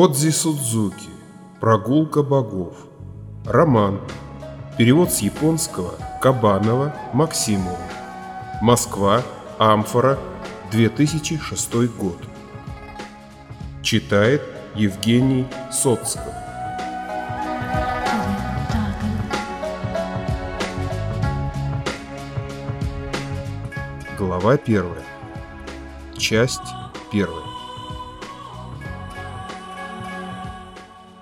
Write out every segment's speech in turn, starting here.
Кодзи Судзуки. Прогулка богов. Роман. Перевод с японского Кабанова Максимова. Москва. Амфора. 2006 год. Читает Евгений Соцков. Глава первая. Часть первая.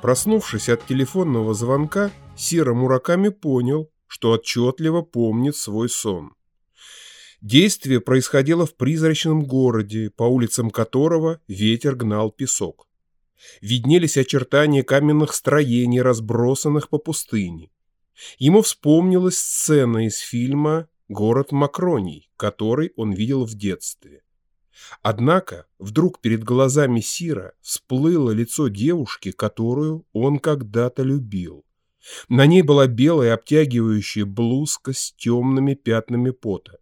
Проснувшись от телефонного звонка, Сира Мураками понял, что отчетливо помнит свой сон. Действие происходило в призрачном городе, по улицам которого ветер гнал песок. Виднелись очертания каменных строений, разбросанных по пустыне. Ему вспомнилась сцена из фильма «Город Макроний», который он видел в детстве. Однако вдруг перед глазами Сира всплыло лицо девушки, которую он когда-то любил. На ней была белая обтягивающая блузка с темными пятнами пота.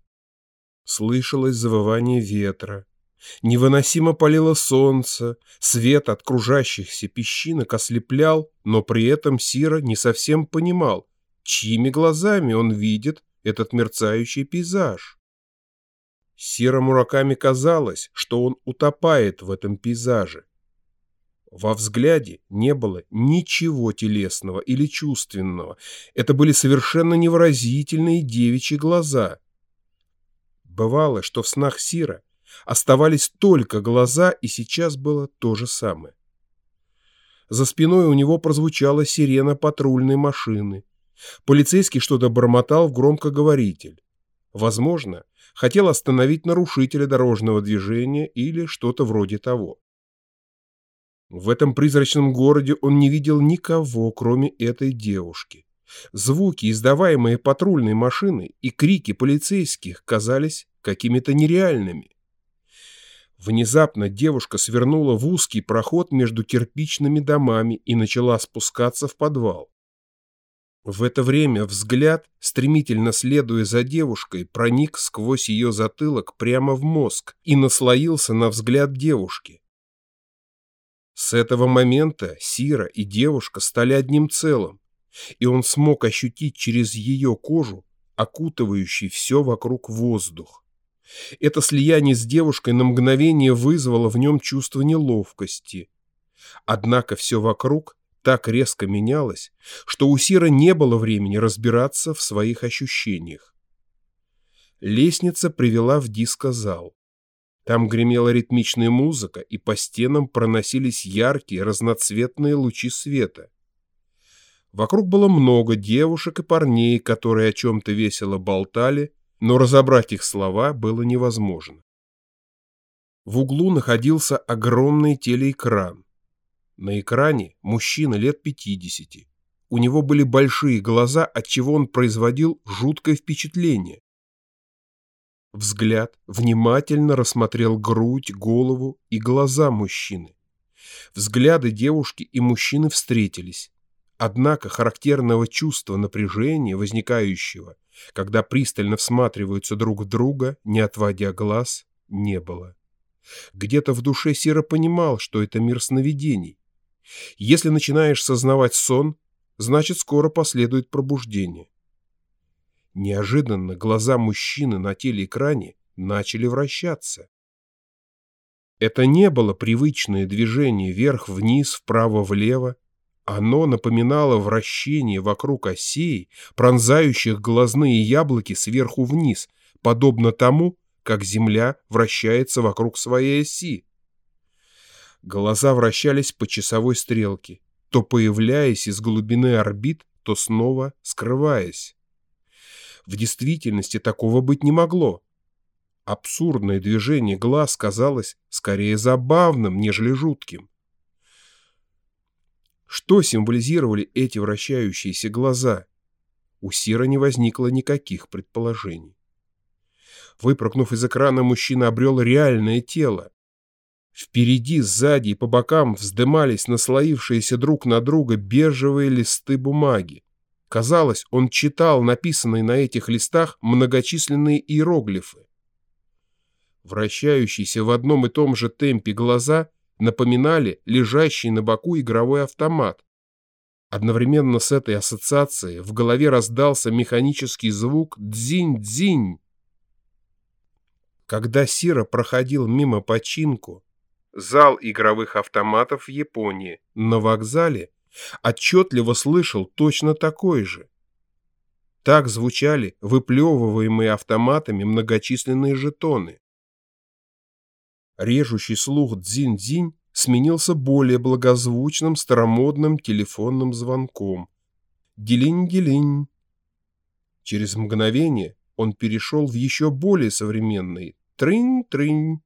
Слышалось завывание ветра. Невыносимо палило солнце, свет от кружащихся песчинок ослеплял, но при этом Сира не совсем понимал, чьими глазами он видит этот мерцающий пейзаж. Сира Мураками казалось, что он утопает в этом пейзаже. Во взгляде не было ничего телесного или чувственного. Это были совершенно невыразительные девичьи глаза. Бывало, что в снах Сира оставались только глаза, и сейчас было то же самое. За спиной у него прозвучала сирена патрульной машины. Полицейский что-то бормотал в громкоговоритель. Возможно, хотел остановить нарушителя дорожного движения или что-то вроде того. В этом призрачном городе он не видел никого, кроме этой девушки. Звуки, издаваемые патрульной машиной, и крики полицейских казались какими-то нереальными. Внезапно девушка свернула в узкий проход между кирпичными домами и начала спускаться в подвал. В это время взгляд, стремительно следуя за девушкой, проник сквозь ее затылок прямо в мозг и наслоился на взгляд девушки. С этого момента Сира и девушка стали одним целым, и он смог ощутить через ее кожу окутывающий все вокруг воздух. Это слияние с девушкой на мгновение вызвало в нем чувство неловкости. Однако все вокруг так резко менялось, что у Сира не было времени разбираться в своих ощущениях. Лестница привела в дискозал. Там гремела ритмичная музыка, и по стенам проносились яркие разноцветные лучи света. Вокруг было много девушек и парней, которые о чем-то весело болтали, но разобрать их слова было невозможно. В углу находился огромный телеэкран. На экране мужчина лет 50. У него были большие глаза, отчего он производил жуткое впечатление. Взгляд внимательно рассмотрел грудь, голову и глаза мужчины. Взгляды девушки и мужчины встретились. Однако характерного чувства напряжения, возникающего, когда пристально всматриваются друг в друга, не отводя глаз, не было. Где-то в душе Сера понимал, что это мир сновидений, если начинаешь сознавать сон, значит скоро последует пробуждение. Неожиданно глаза мужчины на телеэкране начали вращаться. Это не было привычное движение вверх-вниз, вправо-влево. Оно напоминало вращение вокруг осей, пронзающих глазные яблоки сверху вниз, подобно тому, как Земля вращается вокруг своей оси. Глаза вращались по часовой стрелке, то появляясь из глубины орбит, то снова скрываясь. В действительности такого быть не могло. Абсурдное движение глаз казалось скорее забавным, нежели жутким. Что символизировали эти вращающиеся глаза? У Сира не возникло никаких предположений. Выпрыгнув из экрана, мужчина обрел реальное тело. Впереди, сзади и по бокам вздымались наслоившиеся друг на друга бежевые листы бумаги. Казалось, он читал написанные на этих листах многочисленные иероглифы. Вращающиеся в одном и том же темпе глаза напоминали лежащий на боку игровой автомат. Одновременно с этой ассоциацией в голове раздался механический звук «дзинь-дзинь». Когда Сира проходил мимо починку, зал игровых автоматов в Японии, на вокзале, отчетливо слышал точно такой же. Так звучали выплевываемые автоматами многочисленные жетоны. Режущий слух дзинь-дзинь сменился более благозвучным старомодным телефонным звонком. Делинь-делинь. Через мгновение он перешел в еще более современный трынь-трынь.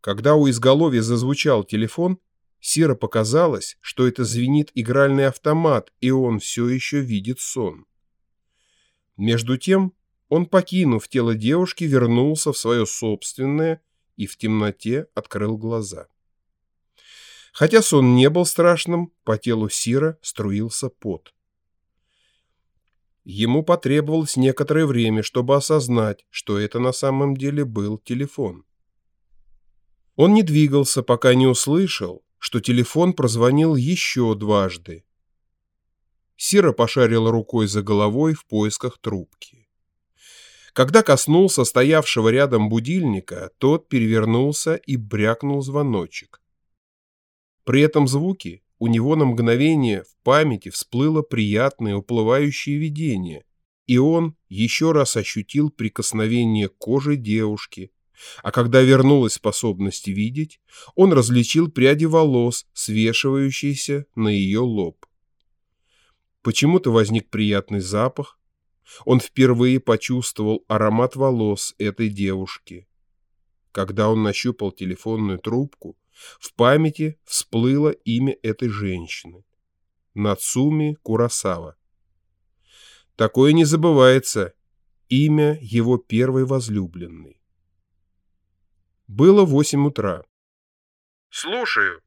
Когда у изголовья зазвучал телефон, Сира показалось, что это звенит игральный автомат, и он все еще видит сон. Между тем, он, покинув тело девушки, вернулся в свое собственное и в темноте открыл глаза. Хотя сон не был страшным, по телу Сира струился пот. Ему потребовалось некоторое время, чтобы осознать, что это на самом деле был телефон. Он не двигался, пока не услышал, что телефон прозвонил еще дважды. Сира пошарила рукой за головой в поисках трубки. Когда коснулся стоявшего рядом будильника, тот перевернулся и брякнул звоночек. При этом звуке у него на мгновение в памяти всплыло приятное уплывающее видение, и он еще раз ощутил прикосновение кожи девушки, а когда вернулась способность видеть, он различил пряди волос, свешивающиеся на ее лоб. Почему-то возник приятный запах. Он впервые почувствовал аромат волос этой девушки. Когда он нащупал телефонную трубку, в памяти всплыло имя этой женщины. Нацуми Курасава. Такое не забывается. Имя его первой возлюбленной. Было восемь утра. «Слушаю»,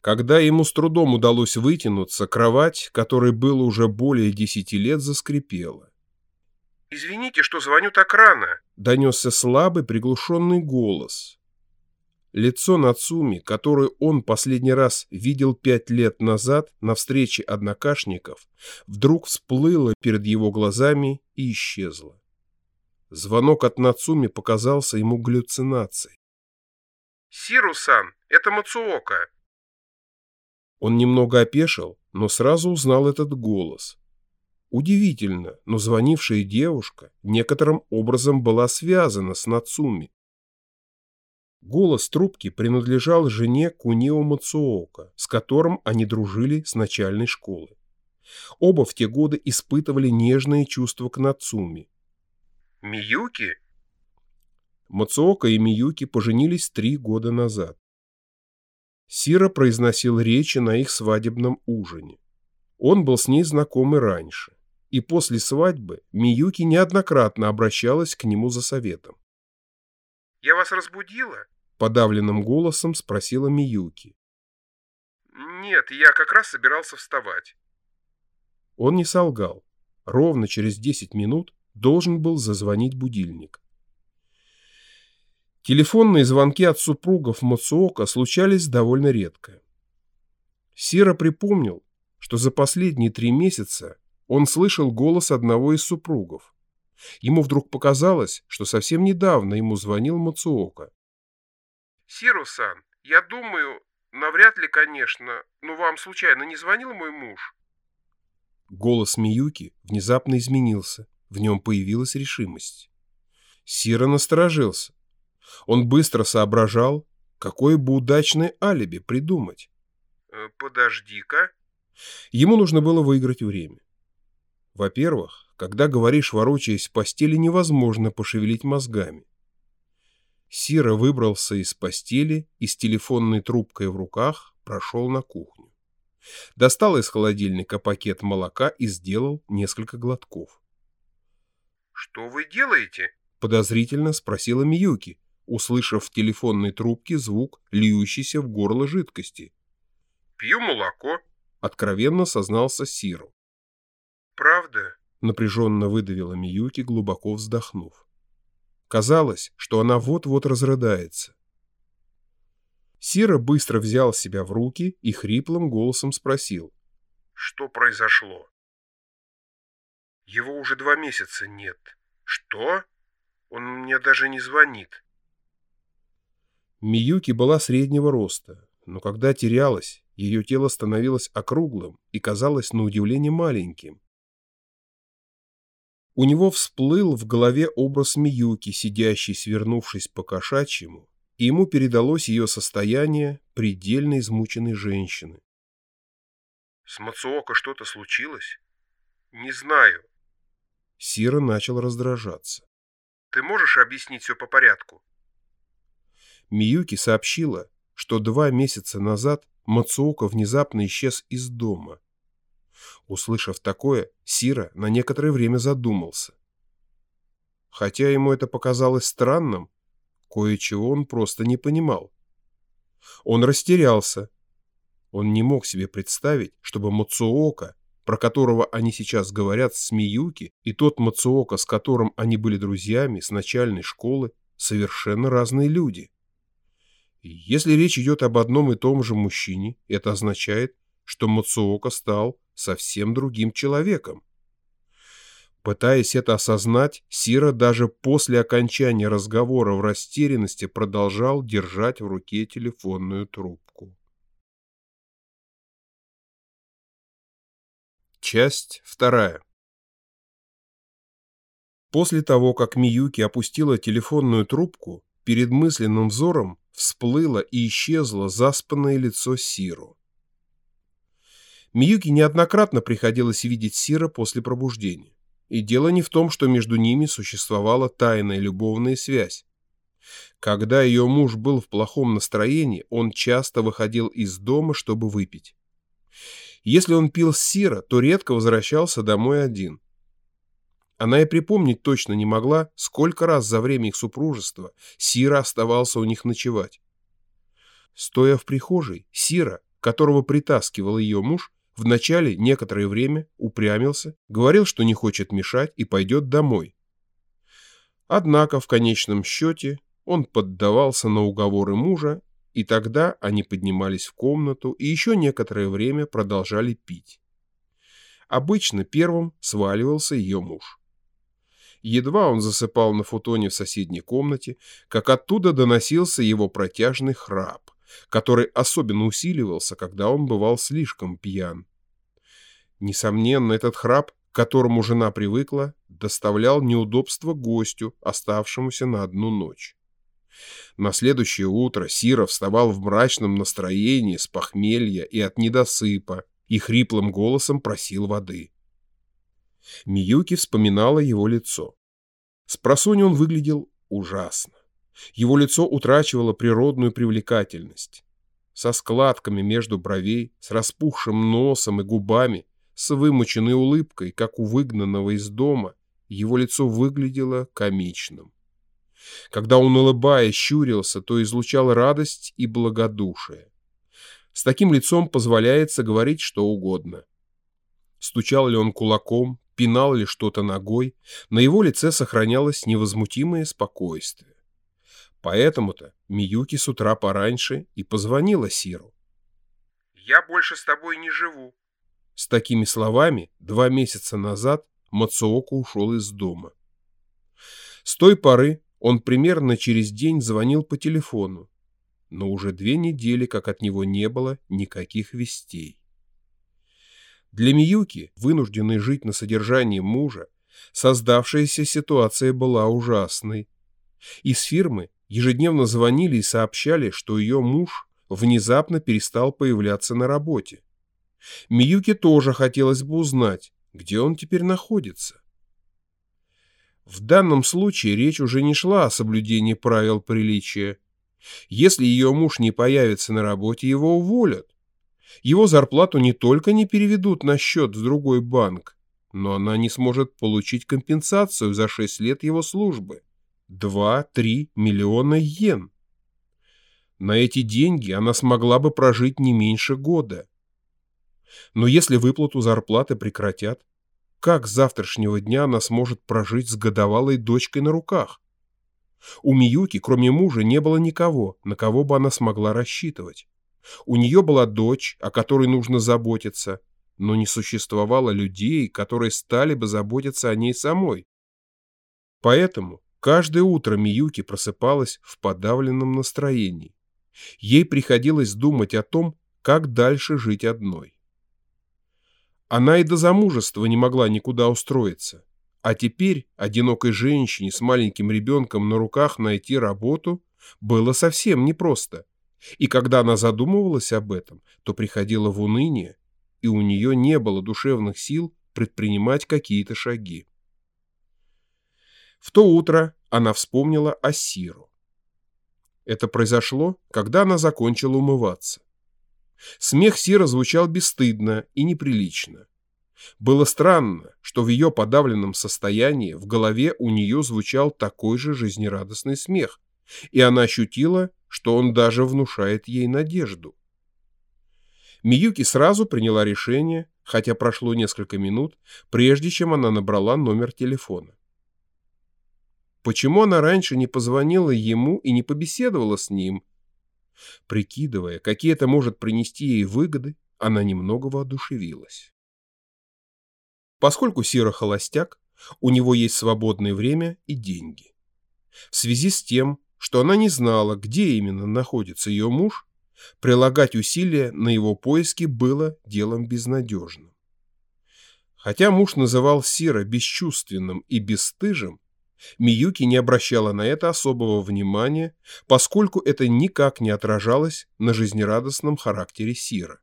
когда ему с трудом удалось вытянуться, кровать, которой было уже более десяти лет, заскрипела. «Извините, что звоню так рано», — донесся слабый приглушенный голос. Лицо Нацуми, которое он последний раз видел пять лет назад на встрече однокашников, вдруг всплыло перед его глазами и исчезло. Звонок от Нацуми показался ему галлюцинацией. «Сиру-сан, это Мацуока», он немного опешил, но сразу узнал этот голос. Удивительно, но звонившая девушка некоторым образом была связана с Нацуми. Голос трубки принадлежал жене Кунио Мацуока, с которым они дружили с начальной школы. Оба в те годы испытывали нежные чувства к Нацуми. «Миюки?» Мацуока и Миюки поженились три года назад. Сира произносил речи на их свадебном ужине. Он был с ней знаком и раньше. И после свадьбы Миюки неоднократно обращалась к нему за советом. «Я вас разбудила?» — подавленным голосом спросила Миюки. «Нет, я как раз собирался вставать». Он не солгал. Ровно через 10 минут должен был зазвонить будильник. Телефонные звонки от супругов Мацуока случались довольно редко. Сира припомнил, что за последние три месяца он слышал голос одного из супругов. Ему вдруг показалось, что совсем недавно ему звонил Мацуока. «Сиру-сан, я думаю, навряд ли, конечно, но вам случайно не звонил мой муж?» Голос Миюки внезапно изменился, в нем появилась решимость. Сира насторожился. Он быстро соображал, какое бы удачное алиби придумать. Э, «Подожди-ка». Ему нужно было выиграть время. Во-первых, когда говоришь, ворочаясь в постели, невозможно пошевелить мозгами. Сира выбрался из постели и с телефонной трубкой в руках прошел на кухню. Достал из холодильника пакет молока и сделал несколько глотков. «Что вы делаете?» — подозрительно спросила Миюки, услышав в телефонной трубке звук, льющийся в горло жидкости. «Пью молоко», — откровенно сознался Сиру. «Правда?» — напряженно выдавила Миюки, глубоко вздохнув. Казалось, что она вот-вот разрыдается. Сира быстро взял себя в руки и хриплым голосом спросил. Что произошло? Его уже два месяца нет. Что? Он мне даже не звонит. Миюки была среднего роста, но когда терялась, ее тело становилось округлым и казалось на удивление маленьким. У него всплыл в голове образ Миюки, сидящей, свернувшись по кошачьему, и ему передалось ее состояние предельно измученной женщины. С Мацуока что-то случилось? Не знаю. Сира начал раздражаться. Ты можешь объяснить все по порядку? Миюки сообщила, что два месяца назад Мацуока внезапно исчез из дома. Услышав такое, Сира на некоторое время задумался. Хотя ему это показалось странным, кое-чего он просто не понимал. Он растерялся. Он не мог себе представить, чтобы Мацуока, про которого они сейчас говорят с Миюки, и тот Мацуока, с которым они были друзьями с начальной школы, совершенно разные люди. Если речь идет об одном и том же мужчине, это означает, что Мацуока стал совсем другим человеком. Пытаясь это осознать, Сира даже после окончания разговора в растерянности продолжал держать в руке телефонную трубку. Часть вторая. После того, как Миюки опустила телефонную трубку, перед мысленным взором всплыло и исчезло заспанное лицо Сиру. Миюки неоднократно приходилось видеть Сира после пробуждения. И дело не в том, что между ними существовала тайная любовная связь. Когда ее муж был в плохом настроении, он часто выходил из дома, чтобы выпить. Если он пил Сира, то редко возвращался домой один. Она и припомнить точно не могла, сколько раз за время их супружества Сира оставался у них ночевать. Стоя в прихожей, Сира, которого притаскивал ее муж, вначале некоторое время упрямился, говорил, что не хочет мешать и пойдет домой. Однако в конечном счете он поддавался на уговоры мужа, и тогда они поднимались в комнату и еще некоторое время продолжали пить. Обычно первым сваливался ее муж. Едва он засыпал на футоне в соседней комнате, как оттуда доносился его протяжный храп, который особенно усиливался, когда он бывал слишком пьян. Несомненно, этот храп, к которому жена привыкла, доставлял неудобства гостю, оставшемуся на одну ночь. На следующее утро Сира вставал в мрачном настроении с похмелья и от недосыпа и хриплым голосом просил воды. Миюки вспоминала его лицо. С просони он выглядел ужасно. Его лицо утрачивало природную привлекательность. Со складками между бровей, с распухшим носом и губами, с вымученной улыбкой, как у выгнанного из дома, его лицо выглядело комичным. Когда он, улыбаясь, щурился, то излучал радость и благодушие. С таким лицом позволяется говорить что угодно. Стучал ли он кулаком, пинал ли что-то ногой, на его лице сохранялось невозмутимое спокойствие. Поэтому-то Миюки с утра пораньше и позвонила Сиру. «Я больше с тобой не живу». С такими словами два месяца назад Мацуока ушел из дома. С той поры он примерно через день звонил по телефону, но уже две недели, как от него не было никаких вестей. Для Миюки, вынужденной жить на содержании мужа, создавшаяся ситуация была ужасной. Из фирмы ежедневно звонили и сообщали, что ее муж внезапно перестал появляться на работе. Миюке тоже хотелось бы узнать, где он теперь находится. В данном случае речь уже не шла о соблюдении правил приличия. Если ее муж не появится на работе, его уволят. Его зарплату не только не переведут на счет в другой банк, но она не сможет получить компенсацию за 6 лет его службы. 2-3 миллиона йен. На эти деньги она смогла бы прожить не меньше года. Но если выплату зарплаты прекратят, как с завтрашнего дня она сможет прожить с годовалой дочкой на руках? У Миюки, кроме мужа, не было никого, на кого бы она смогла рассчитывать. У нее была дочь, о которой нужно заботиться, но не существовало людей, которые стали бы заботиться о ней самой. Поэтому каждое утро Миюки просыпалась в подавленном настроении. Ей приходилось думать о том, как дальше жить одной. Она и до замужества не могла никуда устроиться. А теперь одинокой женщине с маленьким ребенком на руках найти работу было совсем непросто. И когда она задумывалась об этом, то приходила в уныние, и у нее не было душевных сил предпринимать какие-то шаги. В то утро она вспомнила о Сиру. Это произошло, когда она закончила умываться. Смех Сира звучал бесстыдно и неприлично. Было странно, что в ее подавленном состоянии в голове у нее звучал такой же жизнерадостный смех, и она ощутила, что он даже внушает ей надежду. Миюки сразу приняла решение, хотя прошло несколько минут, прежде чем она набрала номер телефона. Почему она раньше не позвонила ему и не побеседовала с ним? Прикидывая, какие это может принести ей выгоды, она немного воодушевилась. Поскольку Сира холостяк, у него есть свободное время и деньги. В связи с тем, что она не знала, где именно находится ее муж, прилагать усилия на его поиски было делом безнадежным. Хотя муж называл Сира бесчувственным и бесстыжим, Миюки не обращала на это особого внимания, поскольку это никак не отражалось на жизнерадостном характере Сира.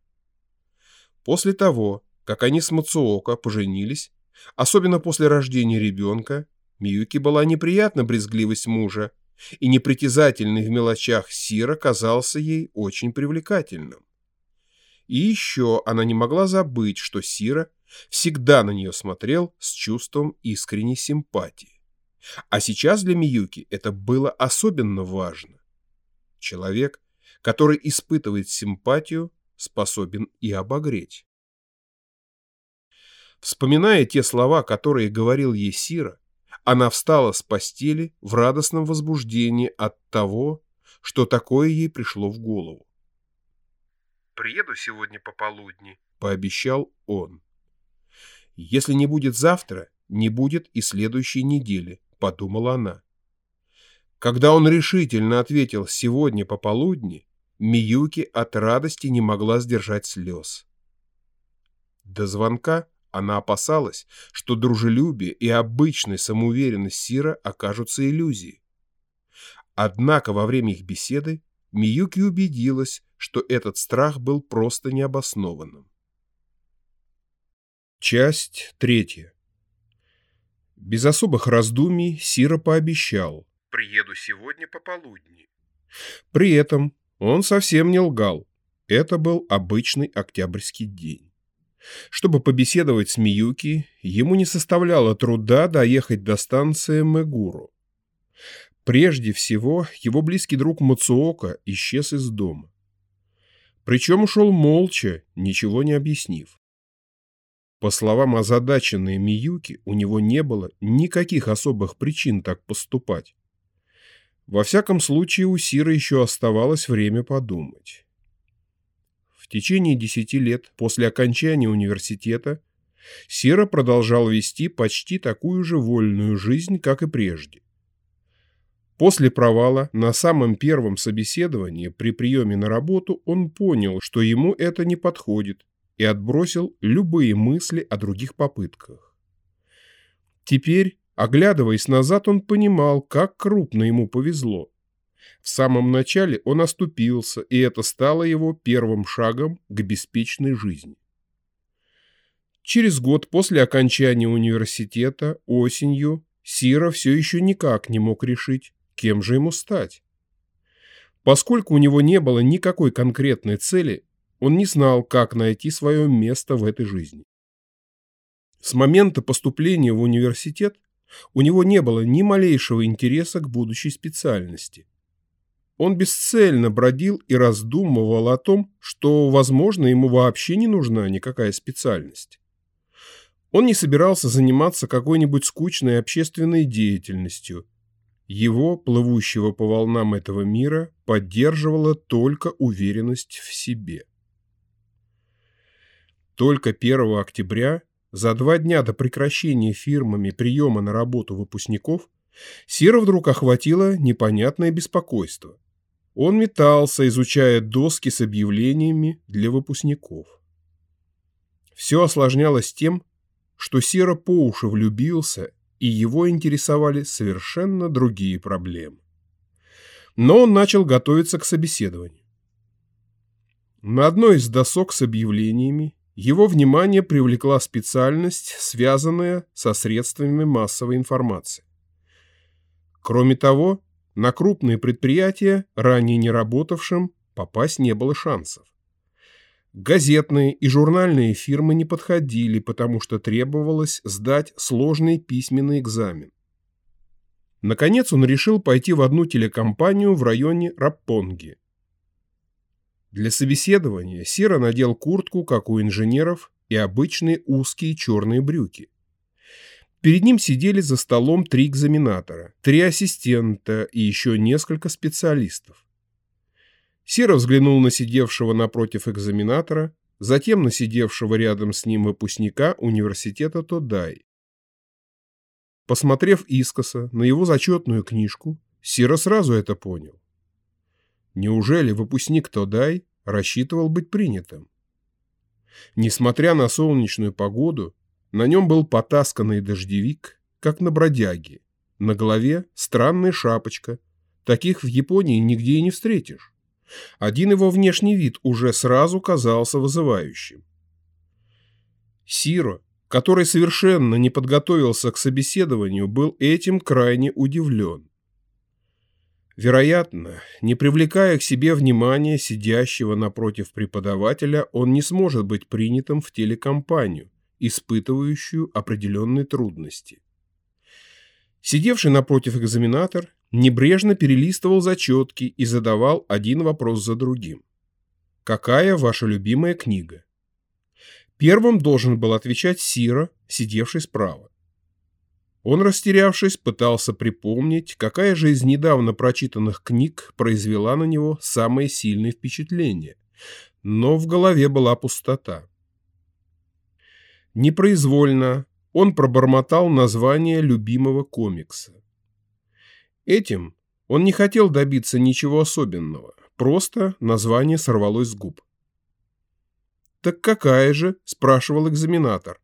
После того, как они с Мацуока поженились, особенно после рождения ребенка, Миюки была неприятна брезгливость мужа, и непритязательный в мелочах Сира казался ей очень привлекательным. И еще она не могла забыть, что Сира всегда на нее смотрел с чувством искренней симпатии. А сейчас для Миюки это было особенно важно. Человек, который испытывает симпатию, способен и обогреть. Вспоминая те слова, которые говорил ей Сира, она встала с постели в радостном возбуждении от того, что такое ей пришло в голову. «Приеду сегодня пополудни», — пообещал он. «Если не будет завтра, не будет и следующей недели», — подумала она. Когда он решительно ответил «сегодня пополудни», Миюки от радости не могла сдержать слез. До звонка она опасалась, что дружелюбие и обычная самоуверенность Сира окажутся иллюзией. Однако во время их беседы Миюки убедилась, что этот страх был просто необоснованным. Часть третья. Без особых раздумий Сира пообещал. «Приеду сегодня пополудни». При этом он совсем не лгал. Это был обычный октябрьский день. Чтобы побеседовать с Миюки, ему не составляло труда доехать до станции Мегуру. Прежде всего, его близкий друг Мацуока исчез из дома. Причем ушел молча, ничего не объяснив. По словам озадаченной Миюки, у него не было никаких особых причин так поступать. Во всяком случае, у Сиры еще оставалось время подумать течение десяти лет после окончания университета Сера продолжал вести почти такую же вольную жизнь, как и прежде. После провала на самом первом собеседовании при приеме на работу он понял, что ему это не подходит, и отбросил любые мысли о других попытках. Теперь, оглядываясь назад, он понимал, как крупно ему повезло. В самом начале он оступился, и это стало его первым шагом к беспечной жизни. Через год после окончания университета, осенью, Сира все еще никак не мог решить, кем же ему стать. Поскольку у него не было никакой конкретной цели, он не знал, как найти свое место в этой жизни. С момента поступления в университет у него не было ни малейшего интереса к будущей специальности. Он бесцельно бродил и раздумывал о том, что, возможно, ему вообще не нужна никакая специальность. Он не собирался заниматься какой-нибудь скучной общественной деятельностью. Его, плывущего по волнам этого мира, поддерживала только уверенность в себе. Только 1 октября, за два дня до прекращения фирмами приема на работу выпускников, Сира вдруг охватило непонятное беспокойство. Он метался, изучая доски с объявлениями для выпускников. Все осложнялось тем, что Сера по уши влюбился, и его интересовали совершенно другие проблемы. Но он начал готовиться к собеседованию. На одной из досок с объявлениями его внимание привлекла специальность, связанная со средствами массовой информации. Кроме того, на крупные предприятия, ранее не работавшим, попасть не было шансов. Газетные и журнальные фирмы не подходили, потому что требовалось сдать сложный письменный экзамен. Наконец он решил пойти в одну телекомпанию в районе Раппонги. Для собеседования Сера надел куртку, как у инженеров, и обычные узкие черные брюки. Перед ним сидели за столом три экзаменатора, три ассистента и еще несколько специалистов. Сера взглянул на сидевшего напротив экзаменатора, затем на сидевшего рядом с ним выпускника университета Тодай. Посмотрев искоса на его зачетную книжку, Сера сразу это понял. Неужели выпускник Тодай рассчитывал быть принятым? Несмотря на солнечную погоду, на нем был потасканный дождевик, как на бродяге. На голове странная шапочка. Таких в Японии нигде и не встретишь. Один его внешний вид уже сразу казался вызывающим. Сиро, который совершенно не подготовился к собеседованию, был этим крайне удивлен. Вероятно, не привлекая к себе внимания сидящего напротив преподавателя, он не сможет быть принятым в телекомпанию, испытывающую определенные трудности. Сидевший напротив экзаменатор небрежно перелистывал зачетки и задавал один вопрос за другим. «Какая ваша любимая книга?» Первым должен был отвечать Сира, сидевший справа. Он, растерявшись, пытался припомнить, какая же из недавно прочитанных книг произвела на него самое сильное впечатление, но в голове была пустота. Непроизвольно он пробормотал название любимого комикса. Этим он не хотел добиться ничего особенного, просто название сорвалось с губ. «Так какая же?» – спрашивал экзаменатор.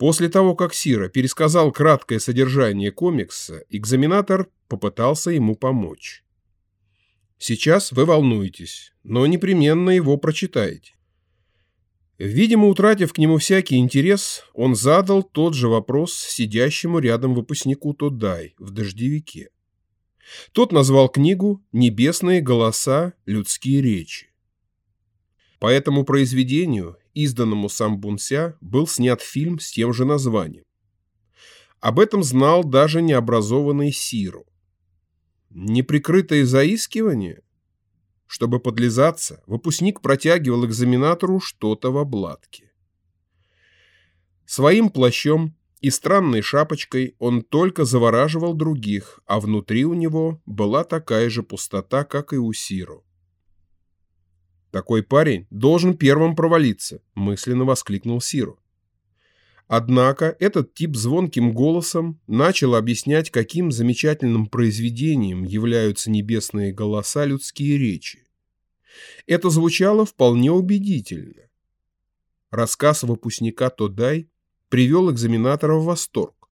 После того, как Сира пересказал краткое содержание комикса, экзаменатор попытался ему помочь. Сейчас вы волнуетесь, но непременно его прочитаете. Видимо, утратив к нему всякий интерес, он задал тот же вопрос сидящему рядом выпускнику Тодай в дождевике. Тот назвал книгу «Небесные голоса. Людские речи». По этому произведению изданному Самбунся, был снят фильм с тем же названием. Об этом знал даже необразованный Сиру. Неприкрытое заискивание? Чтобы подлизаться, выпускник протягивал экзаменатору что-то в обладке. Своим плащом и странной шапочкой он только завораживал других, а внутри у него была такая же пустота, как и у Сиру. Такой парень должен первым провалиться, мысленно воскликнул Сиру. Однако этот тип звонким голосом начал объяснять, каким замечательным произведением являются небесные голоса людские речи. Это звучало вполне убедительно. Рассказ выпускника Тодай привел экзаменатора в восторг.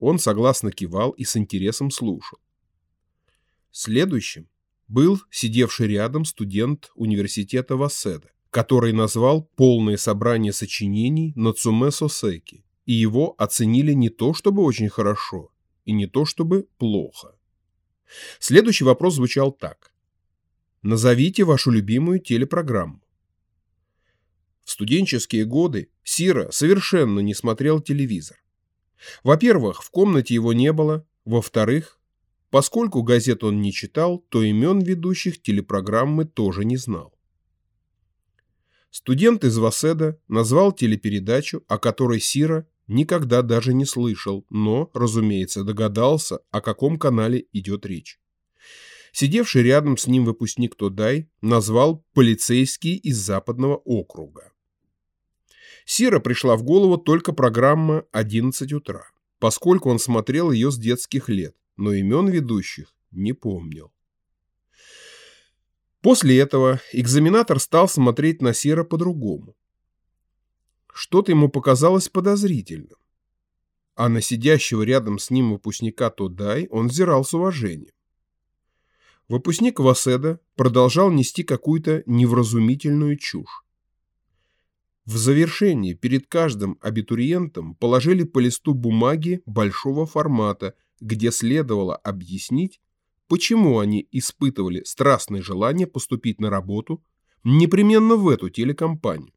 Он согласно кивал и с интересом слушал. Следующим был сидевший рядом студент университета Васеда, который назвал полное собрание сочинений Нацуме Сосеки, и его оценили не то чтобы очень хорошо, и не то чтобы плохо. Следующий вопрос звучал так. Назовите вашу любимую телепрограмму. В студенческие годы Сира совершенно не смотрел телевизор. Во-первых, в комнате его не было, во-вторых, Поскольку газет он не читал, то имен ведущих телепрограммы тоже не знал. Студент из Васеда назвал телепередачу, о которой Сира никогда даже не слышал, но, разумеется, догадался, о каком канале идет речь. Сидевший рядом с ним выпускник Тодай назвал полицейский из западного округа. Сира пришла в голову только программа «11 утра», поскольку он смотрел ее с детских лет, но имен ведущих не помнил. После этого экзаменатор стал смотреть на Сера по-другому. Что-то ему показалось подозрительным. А на сидящего рядом с ним выпускника Тодай он взирал с уважением. Выпускник Васеда продолжал нести какую-то невразумительную чушь. В завершении перед каждым абитуриентом положили по листу бумаги большого формата, где следовало объяснить, почему они испытывали страстное желание поступить на работу непременно в эту телекомпанию.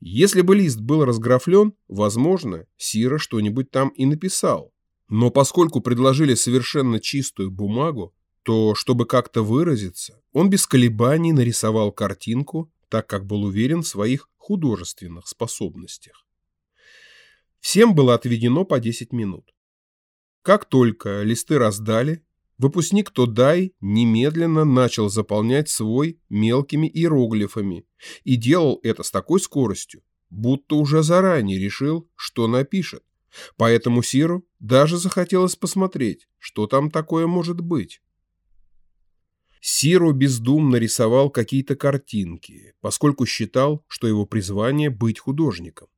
Если бы лист был разграфлен, возможно, Сира что-нибудь там и написал. Но поскольку предложили совершенно чистую бумагу, то, чтобы как-то выразиться, он без колебаний нарисовал картинку, так как был уверен в своих художественных способностях. Всем было отведено по 10 минут. Как только листы раздали, Выпускник Тодай немедленно начал заполнять свой мелкими иероглифами и делал это с такой скоростью, будто уже заранее решил, что напишет. Поэтому Сиру даже захотелось посмотреть, что там такое может быть. Сиру бездумно рисовал какие-то картинки, поскольку считал, что его призвание – быть художником.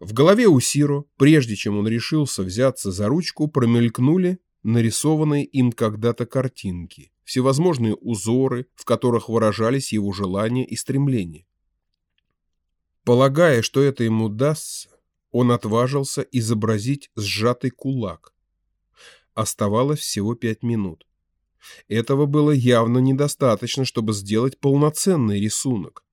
В голове у Сиру, прежде чем он решился взяться за ручку, промелькнули нарисованные им когда-то картинки, всевозможные узоры, в которых выражались его желания и стремления. Полагая, что это ему удастся, он отважился изобразить сжатый кулак. Оставалось всего пять минут. Этого было явно недостаточно, чтобы сделать полноценный рисунок.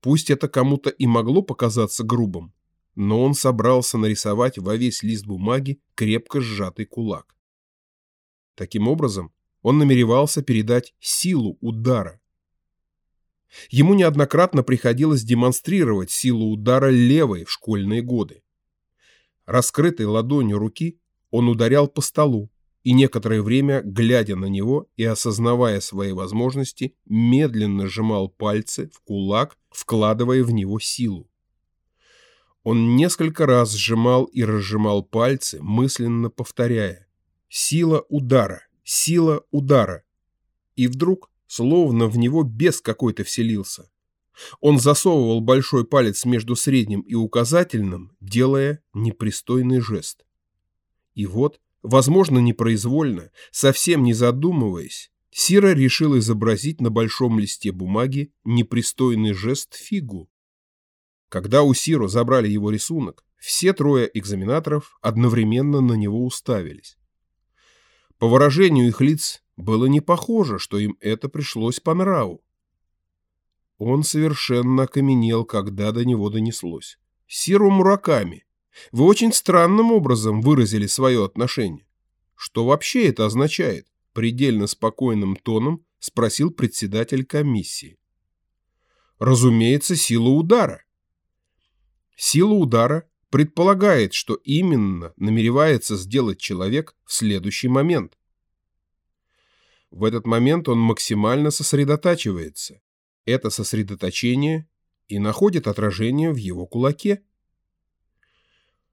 Пусть это кому-то и могло показаться грубым, но он собрался нарисовать во весь лист бумаги крепко сжатый кулак. Таким образом, он намеревался передать силу удара. Ему неоднократно приходилось демонстрировать силу удара левой в школьные годы. Раскрытой ладонью руки он ударял по столу, и некоторое время, глядя на него и осознавая свои возможности, медленно сжимал пальцы в кулак, вкладывая в него силу. Он несколько раз сжимал и разжимал пальцы, мысленно повторяя Сила удара, сила удара. И вдруг, словно в него бес какой-то вселился. Он засовывал большой палец между средним и указательным, делая непристойный жест. И вот, возможно, непроизвольно, совсем не задумываясь, Сира решил изобразить на большом листе бумаги непристойный жест фигу. Когда у Сиру забрали его рисунок, все трое экзаменаторов одновременно на него уставились. По выражению их лиц было не похоже, что им это пришлось по нраву. Он совершенно окаменел, когда до него донеслось. «Сиру Мураками, вы очень странным образом выразили свое отношение. Что вообще это означает?» Предельно спокойным тоном спросил председатель комиссии. «Разумеется, сила удара». Сила удара предполагает, что именно намеревается сделать человек в следующий момент. В этот момент он максимально сосредотачивается. Это сосредоточение и находит отражение в его кулаке.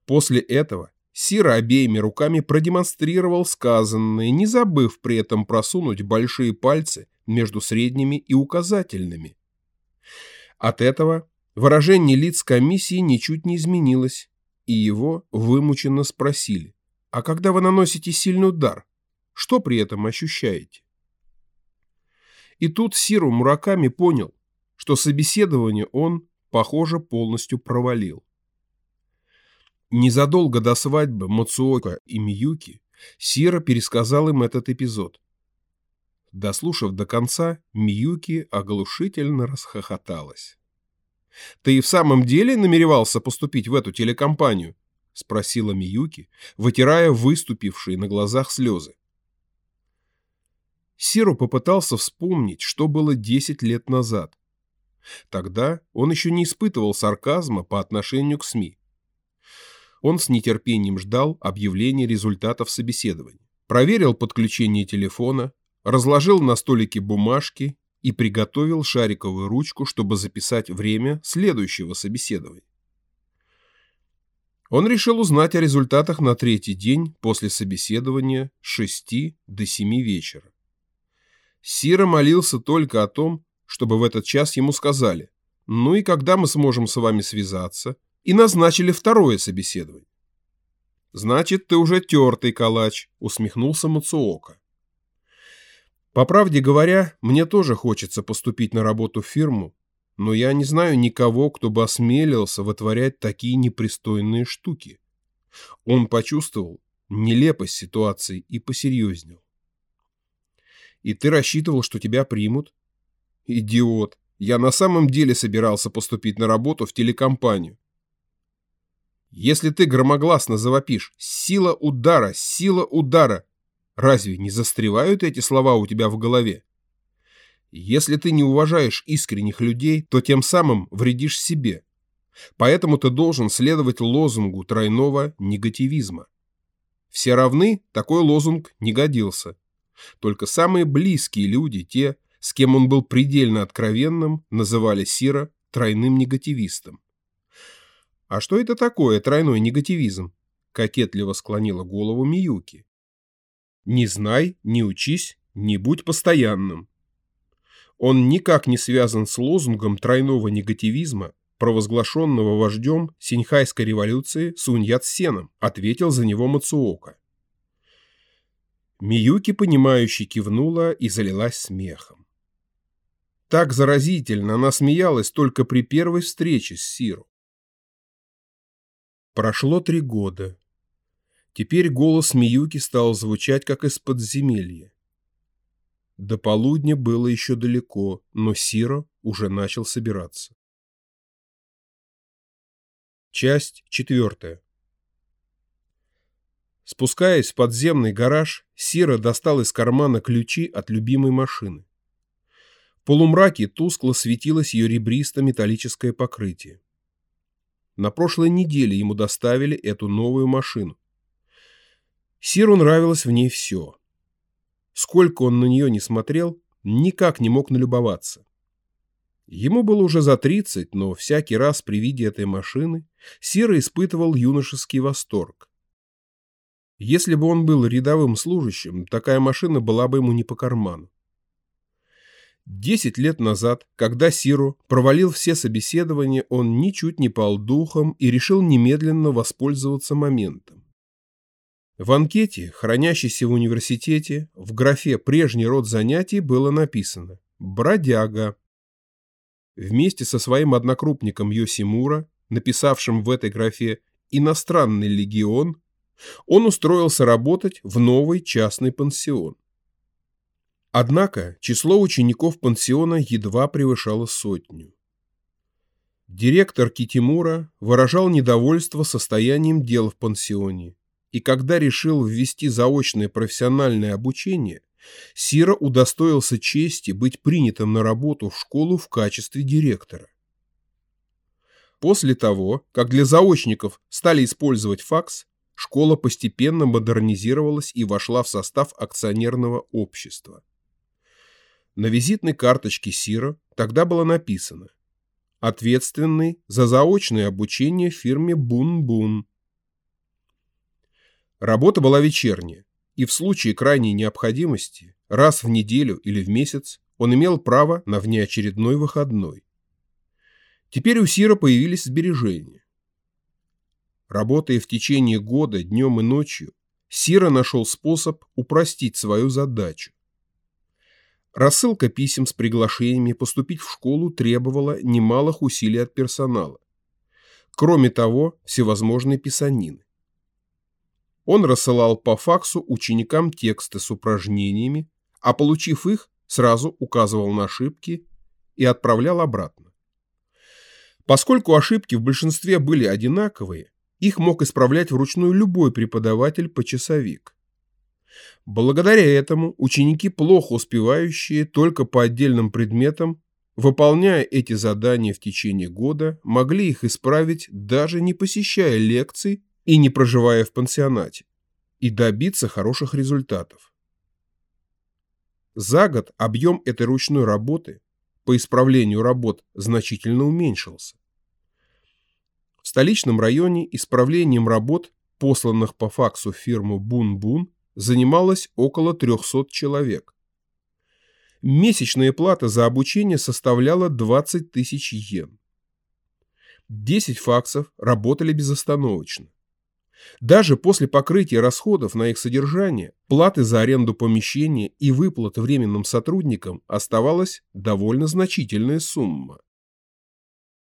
После этого Сира обеими руками продемонстрировал сказанное, не забыв при этом просунуть большие пальцы между средними и указательными. От этого Выражение лиц комиссии ничуть не изменилось, и его вымученно спросили, «А когда вы наносите сильный удар, что при этом ощущаете?» И тут Сиру Мураками понял, что собеседование он, похоже, полностью провалил. Незадолго до свадьбы Мацуока и Миюки Сира пересказал им этот эпизод. Дослушав до конца, Миюки оглушительно расхохоталась. Ты и в самом деле намеревался поступить в эту телекомпанию? Спросила Миюки, вытирая выступившие на глазах слезы. Сиру попытался вспомнить, что было 10 лет назад. Тогда он еще не испытывал сарказма по отношению к СМИ. Он с нетерпением ждал объявления результатов собеседования. Проверил подключение телефона, разложил на столике бумажки и приготовил шариковую ручку, чтобы записать время следующего собеседования. Он решил узнать о результатах на третий день после собеседования с 6 до 7 вечера. Сира молился только о том, чтобы в этот час ему сказали, ну и когда мы сможем с вами связаться, и назначили второе собеседование. «Значит, ты уже тертый калач», — усмехнулся Мацуока. По правде говоря, мне тоже хочется поступить на работу в фирму, но я не знаю никого, кто бы осмелился вытворять такие непристойные штуки. Он почувствовал нелепость ситуации и посерьезнел. И ты рассчитывал, что тебя примут? Идиот. Я на самом деле собирался поступить на работу в телекомпанию. Если ты громогласно завопишь «сила удара, сила удара», разве не застревают эти слова у тебя в голове? Если ты не уважаешь искренних людей, то тем самым вредишь себе. Поэтому ты должен следовать лозунгу тройного негативизма. Все равны, такой лозунг не годился. Только самые близкие люди, те, с кем он был предельно откровенным, называли Сира тройным негативистом. «А что это такое тройной негативизм?» – кокетливо склонила голову Миюки. «Не знай, не учись, не будь постоянным», он никак не связан с лозунгом тройного негативизма, провозглашенного вождем Синьхайской революции Сунь Яцсеном, ответил за него Мацуока. Миюки, понимающе кивнула и залилась смехом. Так заразительно она смеялась только при первой встрече с Сиру. Прошло три года. Теперь голос Миюки стал звучать, как из подземелья. До полудня было еще далеко, но Сиро уже начал собираться. Часть четвертая. Спускаясь в подземный гараж, Сира достал из кармана ключи от любимой машины. В полумраке тускло светилось ее ребристо-металлическое покрытие. На прошлой неделе ему доставили эту новую машину. Сиру нравилось в ней все. Сколько он на нее не смотрел, никак не мог налюбоваться. Ему было уже за 30, но всякий раз при виде этой машины Сира испытывал юношеский восторг. Если бы он был рядовым служащим, такая машина была бы ему не по карману. Десять лет назад, когда Сиру провалил все собеседования, он ничуть не пал духом и решил немедленно воспользоваться моментом. В анкете, хранящейся в университете, в графе «Прежний род занятий» было написано «Бродяга». Вместе со своим однокрупником Йосимура, написавшим в этой графе «Иностранный легион», он устроился работать в новый частный пансион. Однако число учеников пансиона едва превышало сотню. Директор Китимура выражал недовольство состоянием дел в пансионе и когда решил ввести заочное профессиональное обучение, Сира удостоился чести быть принятым на работу в школу в качестве директора. После того, как для заочников стали использовать факс, школа постепенно модернизировалась и вошла в состав акционерного общества. На визитной карточке Сира тогда было написано «Ответственный за заочное обучение фирме Бун-Бун». Работа была вечерняя, и в случае крайней необходимости, раз в неделю или в месяц, он имел право на внеочередной выходной. Теперь у Сира появились сбережения. Работая в течение года днем и ночью, Сира нашел способ упростить свою задачу. Рассылка писем с приглашениями поступить в школу требовала немалых усилий от персонала. Кроме того, всевозможные писанины. Он рассылал по факсу ученикам тексты с упражнениями, а получив их, сразу указывал на ошибки и отправлял обратно. Поскольку ошибки в большинстве были одинаковые, их мог исправлять вручную любой преподаватель-почасовик. Благодаря этому ученики, плохо успевающие только по отдельным предметам, выполняя эти задания в течение года, могли их исправить, даже не посещая лекций и не проживая в пансионате, и добиться хороших результатов. За год объем этой ручной работы по исправлению работ значительно уменьшился. В столичном районе исправлением работ, посланных по факсу в фирму Бун-Бун, занималось около 300 человек. Месячная плата за обучение составляла 20 тысяч йен. 10 факсов работали безостановочно. Даже после покрытия расходов на их содержание, платы за аренду помещения и выплат временным сотрудникам оставалась довольно значительная сумма.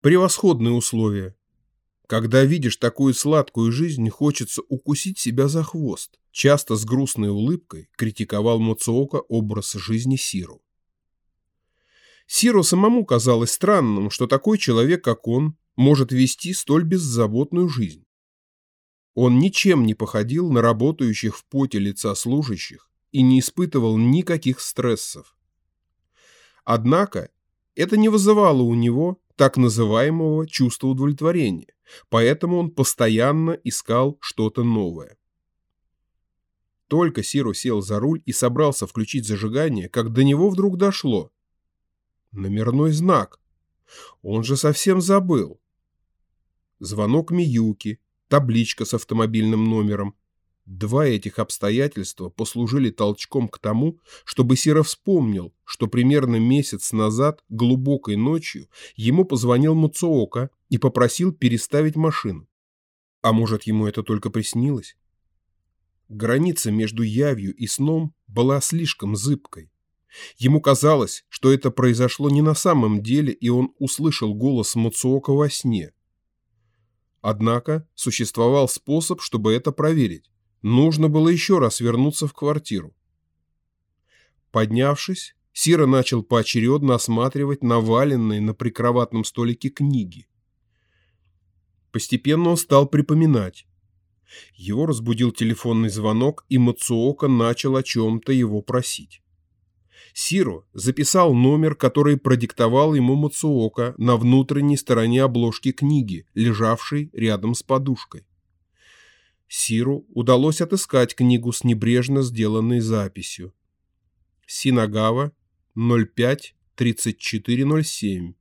Превосходные условия. Когда видишь такую сладкую жизнь, хочется укусить себя за хвост. Часто с грустной улыбкой критиковал Муцуока образ жизни Сиру. Сиру самому казалось странным, что такой человек, как он, может вести столь беззаботную жизнь. Он ничем не походил на работающих в поте лица служащих и не испытывал никаких стрессов. Однако это не вызывало у него так называемого чувства удовлетворения, поэтому он постоянно искал что-то новое. Только Сиро сел за руль и собрался включить зажигание, как до него вдруг дошло. Номерной знак. Он же совсем забыл. Звонок Миюки, табличка с автомобильным номером. Два этих обстоятельства послужили толчком к тому, чтобы Сера вспомнил, что примерно месяц назад, глубокой ночью, ему позвонил Муцуока и попросил переставить машину. А может, ему это только приснилось? Граница между явью и сном была слишком зыбкой. Ему казалось, что это произошло не на самом деле, и он услышал голос Муцуока во сне. Однако существовал способ, чтобы это проверить. Нужно было еще раз вернуться в квартиру. Поднявшись, Сира начал поочередно осматривать наваленные на прикроватном столике книги. Постепенно он стал припоминать. Его разбудил телефонный звонок, и Мацуока начал о чем-то его просить. Сиро записал номер, который продиктовал ему Мацуока на внутренней стороне обложки книги, лежавшей рядом с подушкой. Сиру удалось отыскать книгу с небрежно сделанной записью. Синагава 05-3407.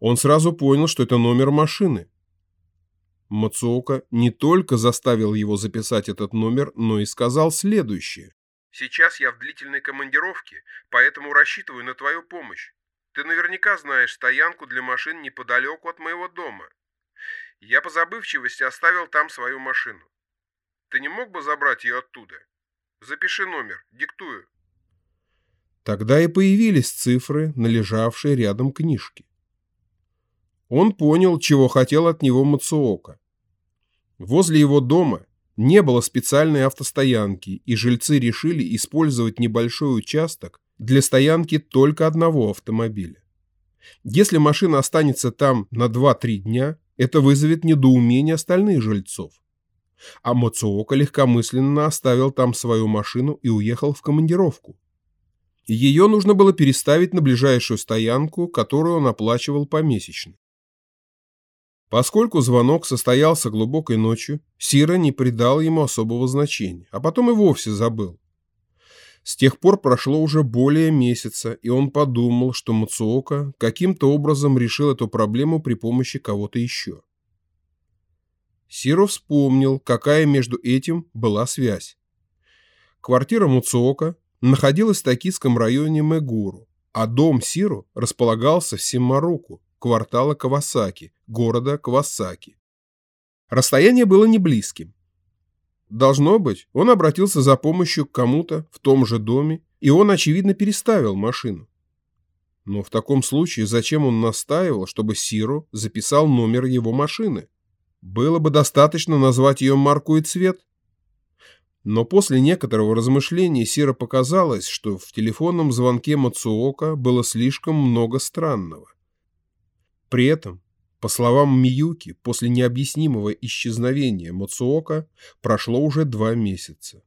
Он сразу понял, что это номер машины. Мацуока не только заставил его записать этот номер, но и сказал следующее. Сейчас я в длительной командировке, поэтому рассчитываю на твою помощь. Ты наверняка знаешь стоянку для машин неподалеку от моего дома. Я по забывчивости оставил там свою машину. Ты не мог бы забрать ее оттуда? Запиши номер, диктую. Тогда и появились цифры на лежавшей рядом книжке. Он понял, чего хотел от него Мацуока. Возле его дома не было специальной автостоянки, и жильцы решили использовать небольшой участок для стоянки только одного автомобиля. Если машина останется там на 2-3 дня, это вызовет недоумение остальных жильцов. А Мацуока легкомысленно оставил там свою машину и уехал в командировку. Ее нужно было переставить на ближайшую стоянку, которую он оплачивал помесячно. Поскольку звонок состоялся глубокой ночью, Сира не придал ему особого значения, а потом и вовсе забыл. С тех пор прошло уже более месяца, и он подумал, что Мацуока каким-то образом решил эту проблему при помощи кого-то еще. Сиро вспомнил, какая между этим была связь. Квартира Муцуока находилась в токийском районе Мегуру, а дом Сиру располагался в Симаруку, квартала Кавасаки, города Кавасаки. Расстояние было не близким. Должно быть, он обратился за помощью к кому-то в том же доме, и он, очевидно, переставил машину. Но в таком случае зачем он настаивал, чтобы Сиро записал номер его машины? Было бы достаточно назвать ее марку и цвет. Но после некоторого размышления Сира показалось, что в телефонном звонке Мацуока было слишком много странного. При этом, по словам Миюки, после необъяснимого исчезновения Мацуока прошло уже два месяца.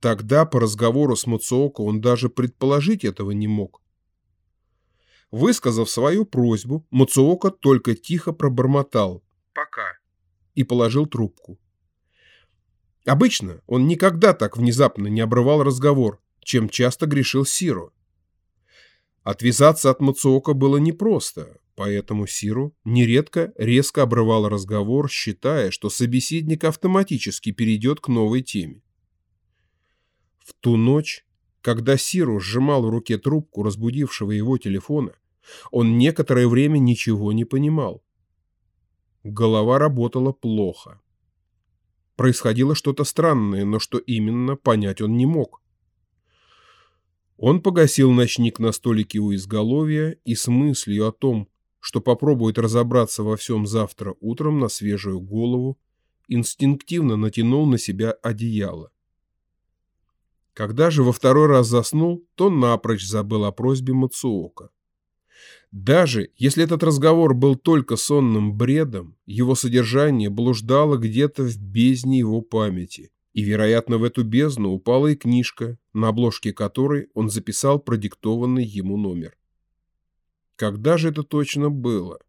Тогда по разговору с Мацуоко он даже предположить этого не мог. Высказав свою просьбу, Мацуока только тихо пробормотал «Пока». и положил трубку. Обычно он никогда так внезапно не обрывал разговор, чем часто грешил Сиро. Отвязаться от Мацуока было непросто, поэтому Сиру нередко резко обрывал разговор, считая, что собеседник автоматически перейдет к новой теме. В ту ночь, когда Сиру сжимал в руке трубку разбудившего его телефона, он некоторое время ничего не понимал. Голова работала плохо. Происходило что-то странное, но что именно, понять он не мог. Он погасил ночник на столике у изголовья и с мыслью о том, что попробует разобраться во всем завтра утром на свежую голову, инстинктивно натянул на себя одеяло. Когда же во второй раз заснул, то напрочь забыл о просьбе Мацуока. Даже если этот разговор был только сонным бредом, его содержание блуждало где-то в бездне его памяти, и, вероятно, в эту бездну упала и книжка, на обложке которой он записал продиктованный ему номер. Когда же это точно было?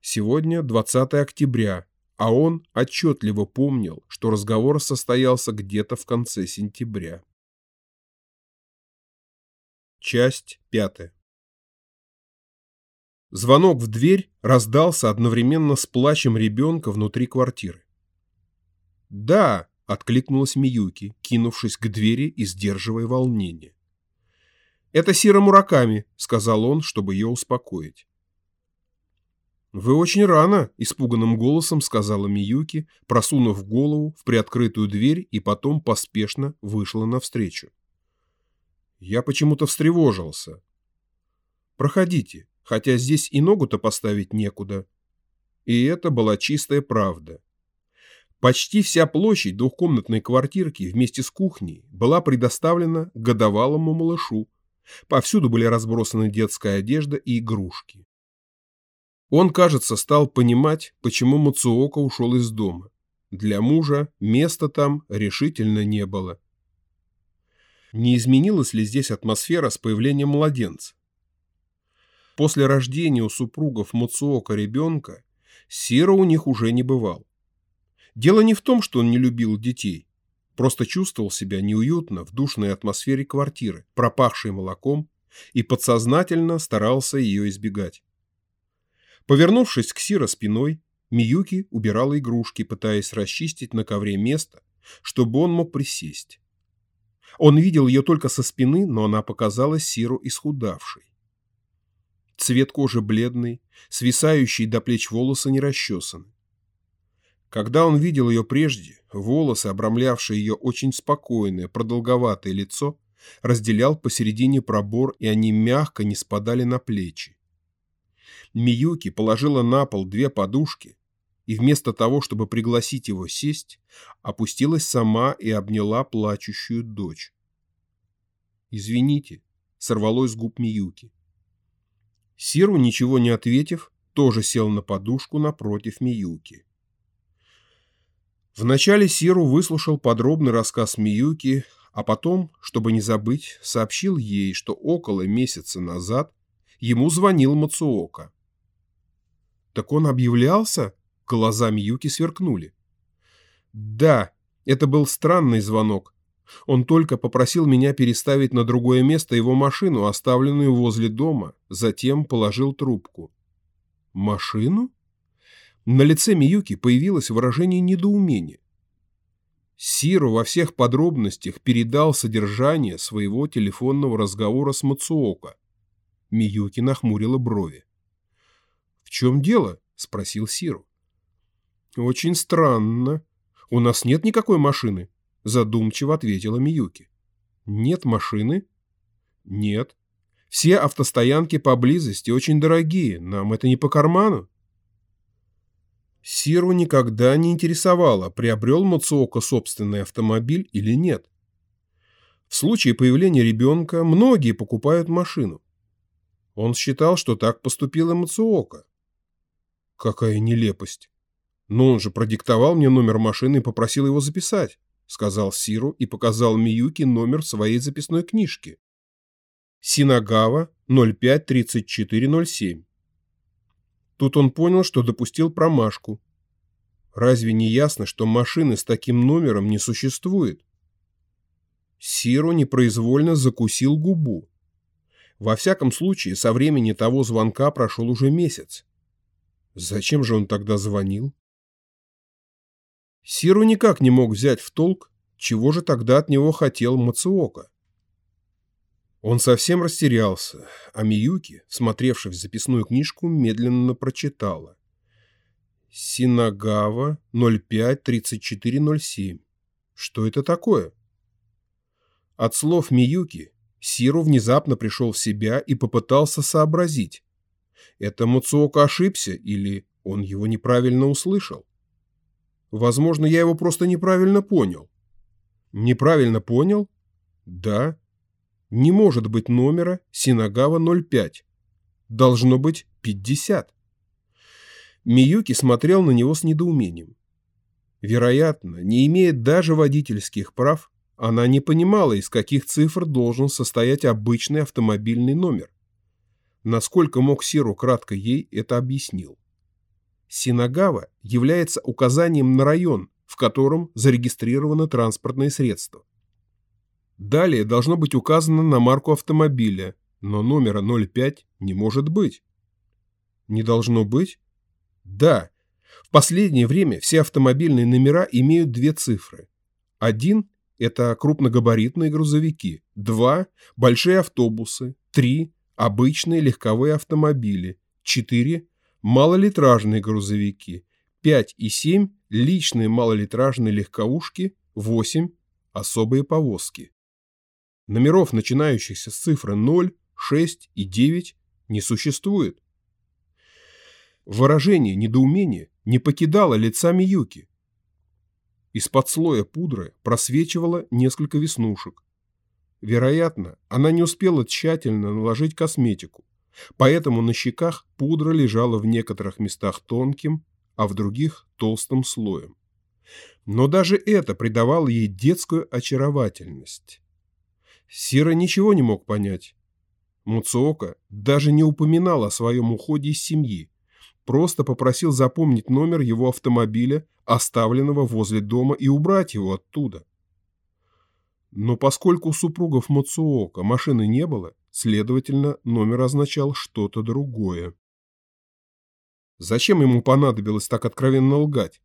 Сегодня 20 октября, а он отчетливо помнил, что разговор состоялся где-то в конце сентября. Часть пятая. Звонок в дверь раздался одновременно с плачем ребенка внутри квартиры. «Да!» — откликнулась Миюки, кинувшись к двери и сдерживая волнение. «Это Сира Мураками», — сказал он, чтобы ее успокоить. «Вы очень рано», — испуганным голосом сказала Миюки, просунув голову в приоткрытую дверь и потом поспешно вышла навстречу. Я почему-то встревожился. «Проходите», хотя здесь и ногу-то поставить некуда. И это была чистая правда. Почти вся площадь двухкомнатной квартирки вместе с кухней была предоставлена годовалому малышу. Повсюду были разбросаны детская одежда и игрушки. Он, кажется, стал понимать, почему Мацуока ушел из дома. Для мужа места там решительно не было. Не изменилась ли здесь атмосфера с появлением младенца? После рождения у супругов Муцуока ребенка Сиро у них уже не бывал. Дело не в том, что он не любил детей, просто чувствовал себя неуютно в душной атмосфере квартиры, пропахшей молоком, и подсознательно старался ее избегать. Повернувшись к Сиро спиной, Миюки убирала игрушки, пытаясь расчистить на ковре место, чтобы он мог присесть. Он видел ее только со спины, но она показалась Сиру исхудавшей. Цвет кожи бледный, свисающие до плеч волосы не расчесаны. Когда он видел ее прежде, волосы, обрамлявшие ее очень спокойное, продолговатое лицо, разделял посередине пробор, и они мягко не спадали на плечи. Миюки положила на пол две подушки, и вместо того, чтобы пригласить его сесть, опустилась сама и обняла плачущую дочь. «Извините», — сорвалось с губ Миюки. Сиру, ничего не ответив, тоже сел на подушку напротив Миюки. Вначале Сиру выслушал подробный рассказ Миюки, а потом, чтобы не забыть, сообщил ей, что около месяца назад ему звонил Мацуока. «Так он объявлялся?» Глаза Миюки сверкнули. «Да, это был странный звонок. Он только попросил меня переставить на другое место его машину, оставленную возле дома, затем положил трубку. «Машину?» На лице Миюки появилось выражение недоумения. Сиру во всех подробностях передал содержание своего телефонного разговора с Мацуока. Миюки нахмурила брови. «В чем дело?» – спросил Сиру. «Очень странно. У нас нет никакой машины задумчиво ответила Миюки. Нет машины? Нет. Все автостоянки поблизости очень дорогие, нам это не по карману. Сиру никогда не интересовало, приобрел Мацуока собственный автомобиль или нет. В случае появления ребенка многие покупают машину. Он считал, что так поступил и Мацуока. Какая нелепость. Но он же продиктовал мне номер машины и попросил его записать. — сказал Сиру и показал Миюки номер своей записной книжки. Синагава 053407. Тут он понял, что допустил промашку. Разве не ясно, что машины с таким номером не существует? Сиро непроизвольно закусил губу. Во всяком случае, со времени того звонка прошел уже месяц. Зачем же он тогда звонил? Сиру никак не мог взять в толк, чего же тогда от него хотел Мацуока. Он совсем растерялся, а Миюки, смотревшись в записную книжку, медленно прочитала. Синагава 05-3407. Что это такое? От слов Миюки Сиру внезапно пришел в себя и попытался сообразить. Это Муцуока ошибся или он его неправильно услышал? Возможно, я его просто неправильно понял. Неправильно понял? Да. Не может быть номера Синагава 05. Должно быть 50. Миюки смотрел на него с недоумением. Вероятно, не имея даже водительских прав, она не понимала, из каких цифр должен состоять обычный автомобильный номер. Насколько мог Сиру кратко ей это объяснил. Синагава является указанием на район, в котором зарегистрировано транспортное средство. Далее должно быть указано на марку автомобиля, но номера 05 не может быть. Не должно быть? Да, в последнее время все автомобильные номера имеют две цифры. Один – это крупногабаритные грузовики, два – большие автобусы, три – обычные легковые автомобили, четыре – малолитражные грузовики, пять и семь – личные малолитражные легковушки, восемь – особые повозки. Номеров, начинающихся с цифры 0, 6 и 9, не существует. Выражение недоумения не покидало лица Миюки. Из-под слоя пудры просвечивало несколько веснушек. Вероятно, она не успела тщательно наложить косметику, поэтому на щеках пудра лежала в некоторых местах тонким, а в других толстым слоем. Но даже это придавало ей детскую очаровательность. Сира ничего не мог понять. Муцуока даже не упоминал о своем уходе из семьи, просто попросил запомнить номер его автомобиля, оставленного возле дома, и убрать его оттуда. Но поскольку у супругов Мацуока машины не было, следовательно, номер означал что-то другое. Зачем ему понадобилось так откровенно лгать?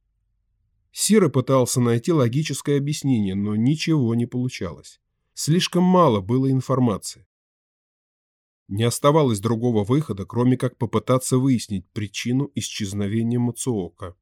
Сира пытался найти логическое объяснение, но ничего не получалось. Слишком мало было информации. Не оставалось другого выхода, кроме как попытаться выяснить причину исчезновения Мацуока.